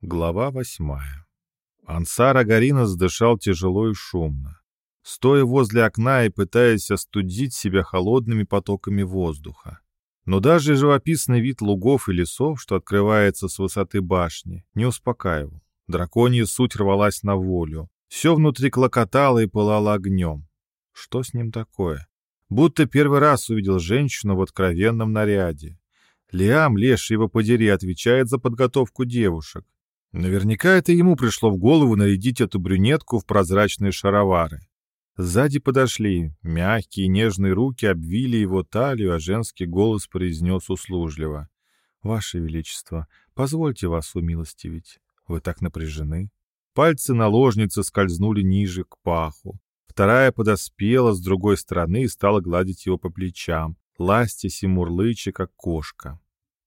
Глава восьмая. Ансар Агаринос дышал тяжело и шумно, стоя возле окна и пытаясь остудить себя холодными потоками воздуха. Но даже живописный вид лугов и лесов, что открывается с высоты башни, не успокаивал. Драконья суть рвалась на волю. Все внутри клокотало и пылало огнем. Что с ним такое? Будто первый раз увидел женщину в откровенном наряде. Лиам, леший его подери, отвечает за подготовку девушек. Наверняка это ему пришло в голову нарядить эту брюнетку в прозрачные шаровары. Сзади подошли, мягкие нежные руки обвили его талию, а женский голос произнес услужливо. «Ваше Величество, позвольте вас умилостивить. Вы так напряжены». Пальцы наложницы скользнули ниже, к паху. Вторая подоспела с другой стороны и стала гладить его по плечам, ластясь и мурлыча, как кошка.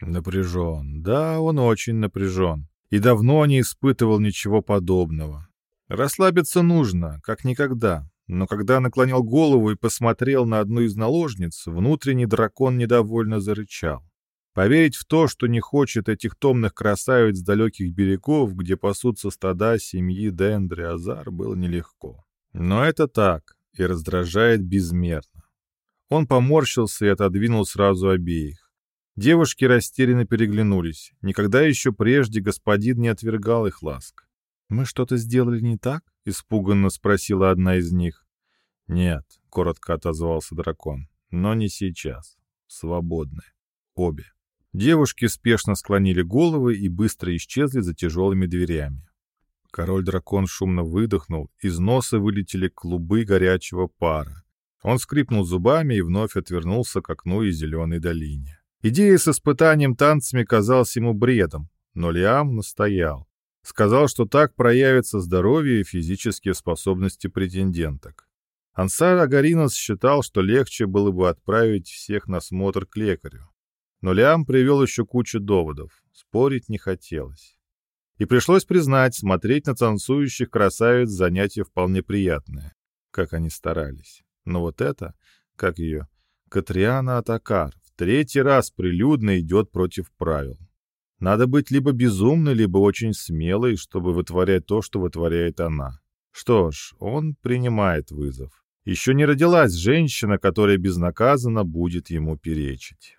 Напряжен. Да, он очень напряжен и давно не испытывал ничего подобного. Расслабиться нужно, как никогда, но когда наклонил голову и посмотрел на одну из наложниц, внутренний дракон недовольно зарычал. Поверить в то, что не хочет этих томных красавиц с далеких берегов, где пасутся стада семьи Дендри Азар, было нелегко. Но это так, и раздражает безмерно. Он поморщился и отодвинул сразу обеих. Девушки растерянно переглянулись. Никогда еще прежде господин не отвергал их ласк. «Мы что-то сделали не так?» — испуганно спросила одна из них. «Нет», — коротко отозвался дракон, — «но не сейчас. Свободны. Обе». Девушки спешно склонили головы и быстро исчезли за тяжелыми дверями. Король-дракон шумно выдохнул, из носа вылетели клубы горячего пара. Он скрипнул зубами и вновь отвернулся к окну и зеленой долине. Идея с испытанием танцами казалась ему бредом, но Лиам настоял. Сказал, что так проявится здоровье и физические способности претенденток. Ансар Агаринос считал, что легче было бы отправить всех на смотр к лекарю. Но Лиам привел еще кучу доводов. Спорить не хотелось. И пришлось признать, смотреть на танцующих красавиц занятие вполне приятное. Как они старались. Но вот это, как ее, Катриана Атакар, третий раз прилюдно идет против правил. Надо быть либо безумной, либо очень смелой, чтобы вытворять то, что вытворяет она. Что ж, он принимает вызов. Еще не родилась женщина, которая безнаказанно будет ему перечить.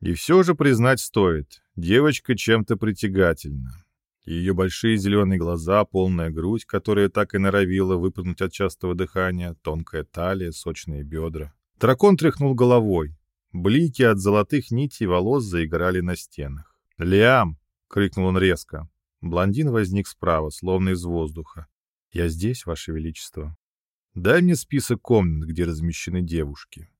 И все же признать стоит, девочка чем-то притягательна. Ее большие зеленые глаза, полная грудь, которая так и норовила выпрыгнуть от частого дыхания, тонкая талия, сочные бедра. Дракон тряхнул головой. Блики от золотых нитей волос заиграли на стенах. «Лиам!» — крикнул он резко. Блондин возник справа, словно из воздуха. «Я здесь, Ваше Величество. Дай мне список комнат, где размещены девушки».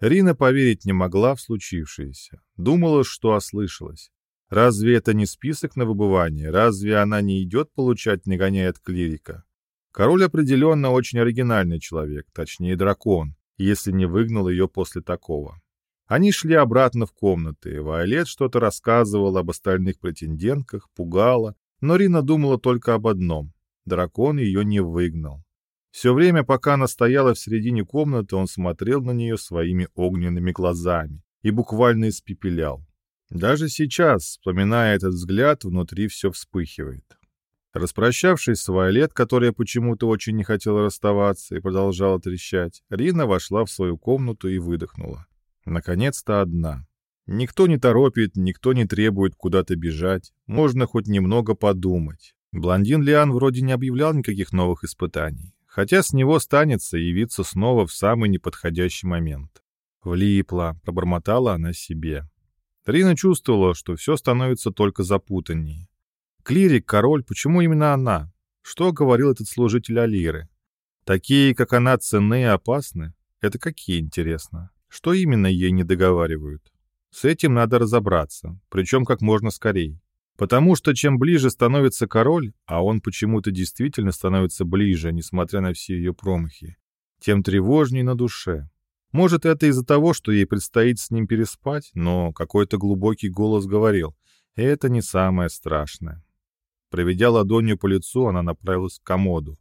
Рина поверить не могла в случившееся. Думала, что ослышалась. Разве это не список на выбывание? Разве она не идет получать нагоняя от клирика? Король определенно очень оригинальный человек, точнее дракон если не выгнал ее после такого. Они шли обратно в комнаты. Вайолет что-то рассказывала об остальных претендентках, пугала, но Рина думала только об одном — дракон ее не выгнал. Все время, пока она стояла в середине комнаты, он смотрел на нее своими огненными глазами и буквально испепелял. Даже сейчас, вспоминая этот взгляд, внутри все вспыхивает. Распрощавшись с Вайолет, которая почему-то очень не хотела расставаться и продолжала трещать, Рина вошла в свою комнату и выдохнула. Наконец-то одна. Никто не торопит, никто не требует куда-то бежать. Можно хоть немного подумать. Блондин Лиан вроде не объявлял никаких новых испытаний. Хотя с него станется явиться снова в самый неподходящий момент. «Влипла», — пробормотала она себе. Рина чувствовала, что все становится только запутаннее. Клирик, король, почему именно она? Что говорил этот служитель Алиры? Такие, как она, ценны и опасны? Это какие, интересно? Что именно ей не договаривают? С этим надо разобраться, причем как можно скорее. Потому что чем ближе становится король, а он почему-то действительно становится ближе, несмотря на все ее промахи, тем тревожней на душе. Может, это из-за того, что ей предстоит с ним переспать, но какой-то глубокий голос говорил, это не самое страшное. Проведя ладонью по лицу, она направилась к комоду.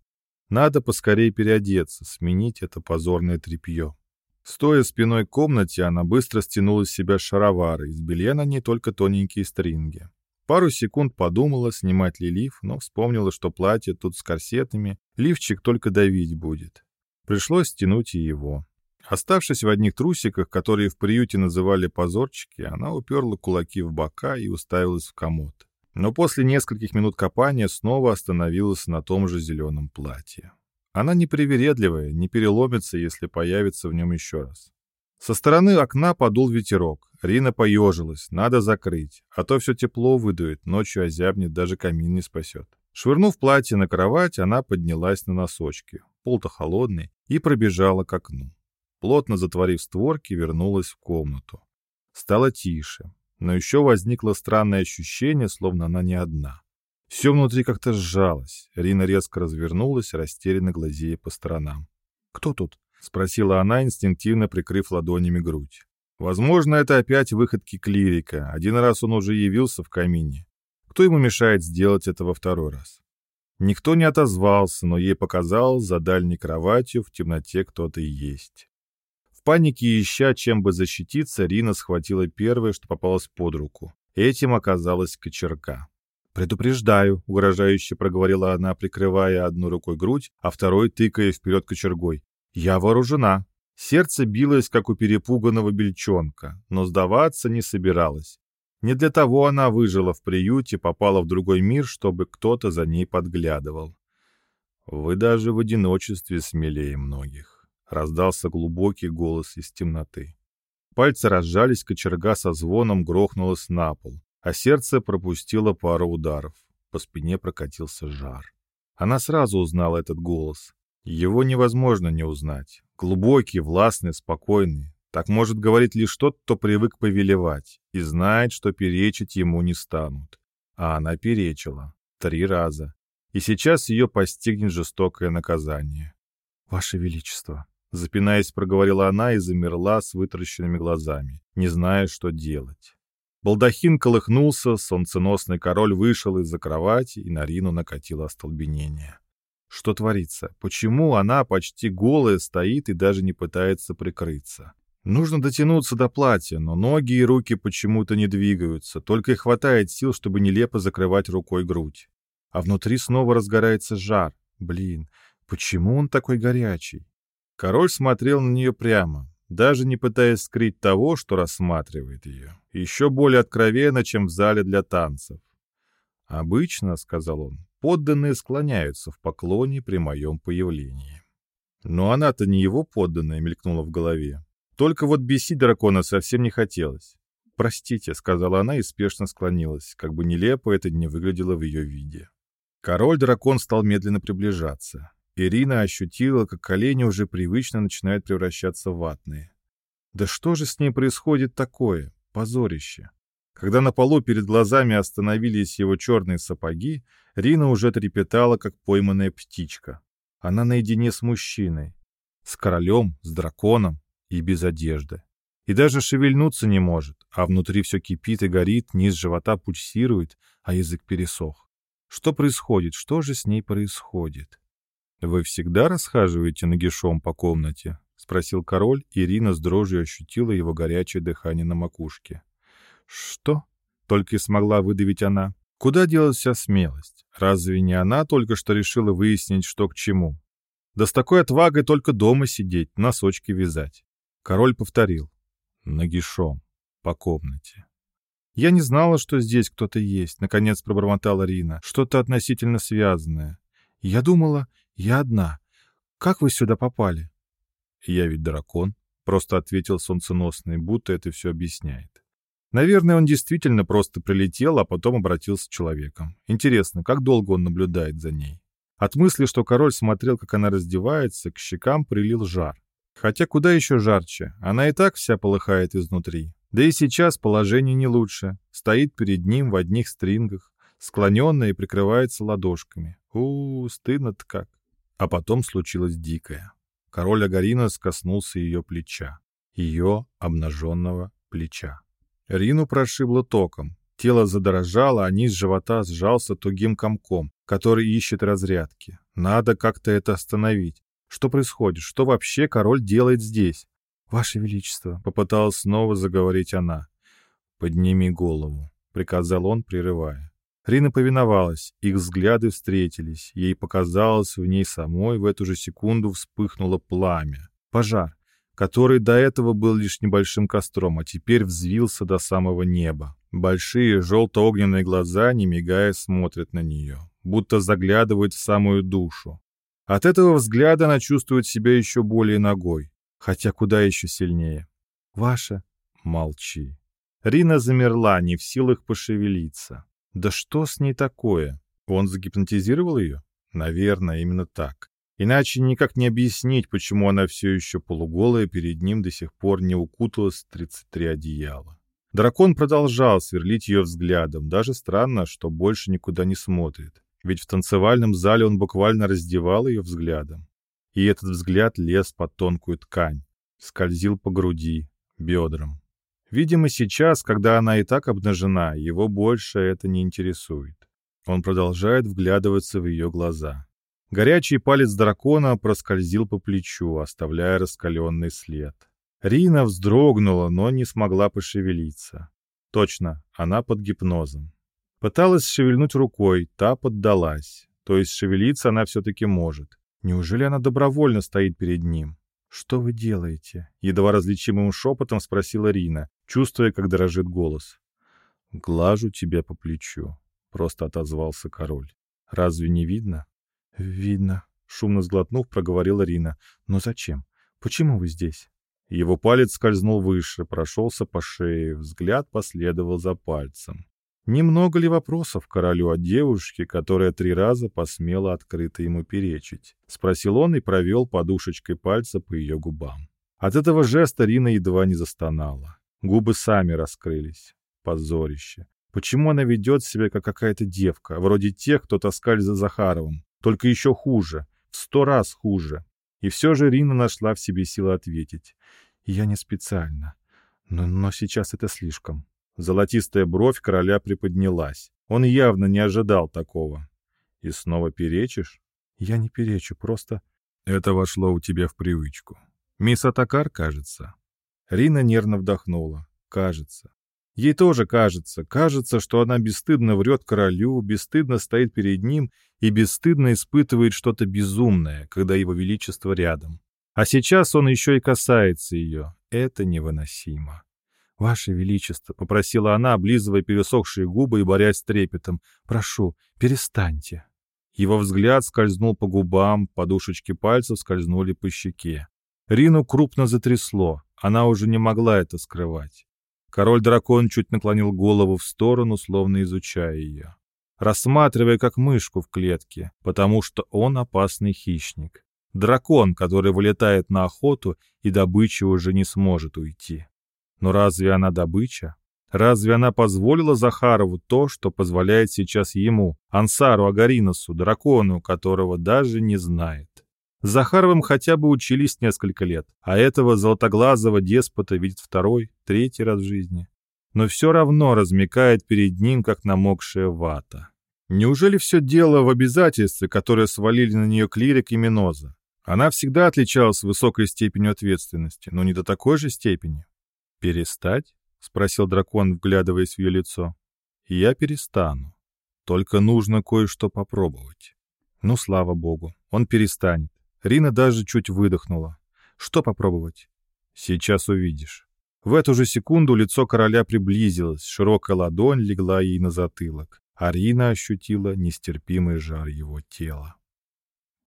Надо поскорее переодеться, сменить это позорное тряпье. Стоя спиной к комнате, она быстро стянула с себя шаровары, из белья на ней только тоненькие стринги. Пару секунд подумала, снимать ли лиф, но вспомнила, что платье тут с корсетами, лифчик только давить будет. Пришлось стянуть и его. Оставшись в одних трусиках, которые в приюте называли позорчики, она уперла кулаки в бока и уставилась в комод. Но после нескольких минут копания снова остановилась на том же зеленом платье. Она непривередливая, не переломится, если появится в нем еще раз. Со стороны окна подул ветерок. Рина поежилась, надо закрыть, а то все тепло выдует, ночью озябнет, даже камин не спасет. Швырнув платье на кровать, она поднялась на носочки, пол-то холодный, и пробежала к окну. Плотно затворив створки, вернулась в комнату. Стало тише, но еще возникло странное ощущение, словно она не одна. Все внутри как-то сжалось. Рина резко развернулась, растерянно глазея по сторонам. «Кто тут?» — спросила она, инстинктивно прикрыв ладонями грудь. Возможно, это опять выходки клирика. Один раз он уже явился в камине. Кто ему мешает сделать это во второй раз? Никто не отозвался, но ей показалось, за дальней кроватью в темноте кто-то есть. В панике ища, чем бы защититься, Рина схватила первое, что попалось под руку. Этим оказалась кочерга. «Предупреждаю», — угрожающе проговорила она, прикрывая одной рукой грудь, а второй тыкая вперед кочергой. «Я вооружена». Сердце билось, как у перепуганного бельчонка, но сдаваться не собиралась. Не для того она выжила в приюте, попала в другой мир, чтобы кто-то за ней подглядывал. «Вы даже в одиночестве смелее многих», — раздался глубокий голос из темноты. Пальцы разжались, кочерга со звоном грохнулась на пол, а сердце пропустило пару ударов. По спине прокатился жар. Она сразу узнала этот голос. Его невозможно не узнать. Глубокий, властный, спокойный. Так может говорить лишь тот, кто привык повелевать и знает, что перечить ему не станут. А она перечила. Три раза. И сейчас ее постигнет жестокое наказание. «Ваше Величество», — запинаясь, проговорила она и замерла с вытаращенными глазами, не зная, что делать. Балдахин колыхнулся, солнценосный король вышел из-за кровати, и на Рину накатило остолбенение. Что творится? Почему она почти голая стоит и даже не пытается прикрыться? Нужно дотянуться до платья, но ноги и руки почему-то не двигаются, только и хватает сил, чтобы нелепо закрывать рукой грудь. А внутри снова разгорается жар. Блин, почему он такой горячий? Король смотрел на нее прямо, даже не пытаясь скрыть того, что рассматривает ее. Еще более откровенно, чем в зале для танцев. «Обычно, — сказал он, подданные склоняются в поклоне при моем появлении. Но она-то не его подданная, мелькнула в голове. Только вот бесить дракона совсем не хотелось. «Простите», — сказала она и спешно склонилась, как бы нелепо это не выглядело в ее виде. Король-дракон стал медленно приближаться. Ирина ощутила, как колени уже привычно начинают превращаться в ватные. Да что же с ней происходит такое? Позорище. Когда на полу перед глазами остановились его черные сапоги, Рина уже трепетала, как пойманная птичка. Она наедине с мужчиной, с королем, с драконом и без одежды. И даже шевельнуться не может, а внутри все кипит и горит, низ живота пульсирует, а язык пересох. Что происходит? Что же с ней происходит? «Вы всегда расхаживаете нагишом по комнате?» — спросил король, Ирина с дрожью ощутила его горячее дыхание на макушке. «Что?» — только и смогла выдавить она. Куда делась вся смелость? Разве не она только что решила выяснить, что к чему? Да с такой отвагой только дома сидеть, носочки вязать. Король повторил. Нагишом. По комнате. «Я не знала, что здесь кто-то есть», — наконец пробормотала Рина. «Что-то относительно связанное. Я думала, я одна. Как вы сюда попали?» «Я ведь дракон», — просто ответил солнценосный, будто это все объясняет. Наверное, он действительно просто прилетел, а потом обратился человеком. Интересно, как долго он наблюдает за ней? От мысли, что король смотрел, как она раздевается, к щекам прилил жар. Хотя куда еще жарче, она и так вся полыхает изнутри. Да и сейчас положение не лучше. Стоит перед ним в одних стрингах, склоненная и прикрывается ладошками. у, -у стыдно-то как. А потом случилось дикое. Король Агарина скоснулся ее плеча. Ее обнаженного плеча. Рину прошибло током. Тело задрожало, а низ живота сжался тугим комком, который ищет разрядки. Надо как-то это остановить. Что происходит? Что вообще король делает здесь? «Ваше Величество», — попыталась снова заговорить она. «Подними голову», — приказал он, прерывая. Рина повиновалась, их взгляды встретились. Ей показалось, в ней самой в эту же секунду вспыхнуло пламя. Пожар, который до этого был лишь небольшим костром, а теперь взвился до самого неба. Большие желто-огненные глаза, не мигая, смотрят на нее, будто заглядывают в самую душу. От этого взгляда она чувствует себя еще более ногой, хотя куда еще сильнее. «Ваша?» «Молчи». Рина замерла, не в силах пошевелиться. Да что с ней такое? Он загипнотизировал ее? Наверное, именно так. Иначе никак не объяснить, почему она все еще полуголая перед ним до сих пор не укуталась в 33 одеяла. Дракон продолжал сверлить ее взглядом. Даже странно, что больше никуда не смотрит. Ведь в танцевальном зале он буквально раздевал ее взглядом. И этот взгляд лез под тонкую ткань, скользил по груди, бедрам. Видимо, сейчас, когда она и так обнажена, его больше это не интересует. Он продолжает вглядываться в ее глаза. Горячий палец дракона проскользил по плечу, оставляя раскаленный след. Рина вздрогнула, но не смогла пошевелиться. Точно, она под гипнозом. Пыталась шевельнуть рукой, та поддалась. То есть шевелиться она все-таки может. Неужели она добровольно стоит перед ним? «Что вы делаете?» — едва различимым шепотом спросила Рина, чувствуя, как дрожит голос. «Глажу тебя по плечу», — просто отозвался король. «Разве не видно?» «Видно», — шумно сглотнув, проговорила Рина. «Но зачем? Почему вы здесь?» Его палец скользнул выше, прошелся по шее, взгляд последовал за пальцем. Немного ли вопросов королю от девушки, которая три раза посмела открыто ему перечить? Спросил он и провел подушечкой пальца по ее губам. От этого жеста Рина едва не застонала. Губы сами раскрылись. Позорище. Почему она ведет себя, как какая-то девка, вроде тех, кто таскали за Захаровым? Только еще хуже. В сто раз хуже. И все же Рина нашла в себе силы ответить. «Я не специально. Но, но сейчас это слишком. Золотистая бровь короля приподнялась. Он явно не ожидал такого. «И снова перечишь?» «Я не перечу, просто...» «Это вошло у тебя в привычку. Мисс Атакар, кажется?» Рина нервно вдохнула. «Кажется». Ей тоже кажется, кажется, что она бесстыдно врет королю, бесстыдно стоит перед ним и бесстыдно испытывает что-то безумное, когда его величество рядом. А сейчас он еще и касается ее. Это невыносимо. «Ваше Величество», — попросила она, облизывая пересохшие губы и борясь с трепетом, — «прошу, перестаньте». Его взгляд скользнул по губам, подушечки пальцев скользнули по щеке. Рину крупно затрясло, она уже не могла это скрывать. Король-дракон чуть наклонил голову в сторону, словно изучая ее. Рассматривая как мышку в клетке, потому что он опасный хищник. Дракон, который вылетает на охоту, и добыча уже не сможет уйти. Но разве она добыча? Разве она позволила Захарову то, что позволяет сейчас ему, Ансару Агариносу, дракону, которого даже не знает? С Захаровым хотя бы учились несколько лет, а этого золотоглазого деспота видит второй, третий раз в жизни. Но все равно размекает перед ним, как намокшая вата. Неужели все дело в обязательстве, которое свалили на нее клирик и Миноза? Она всегда отличалась высокой степенью ответственности, но не до такой же степени. «Перестать?» — спросил дракон, вглядываясь в ее лицо. «Я перестану. Только нужно кое-что попробовать». Ну, слава богу, он перестанет. Рина даже чуть выдохнула. «Что попробовать?» «Сейчас увидишь». В эту же секунду лицо короля приблизилось, широкая ладонь легла ей на затылок, а Рина ощутила нестерпимый жар его тела.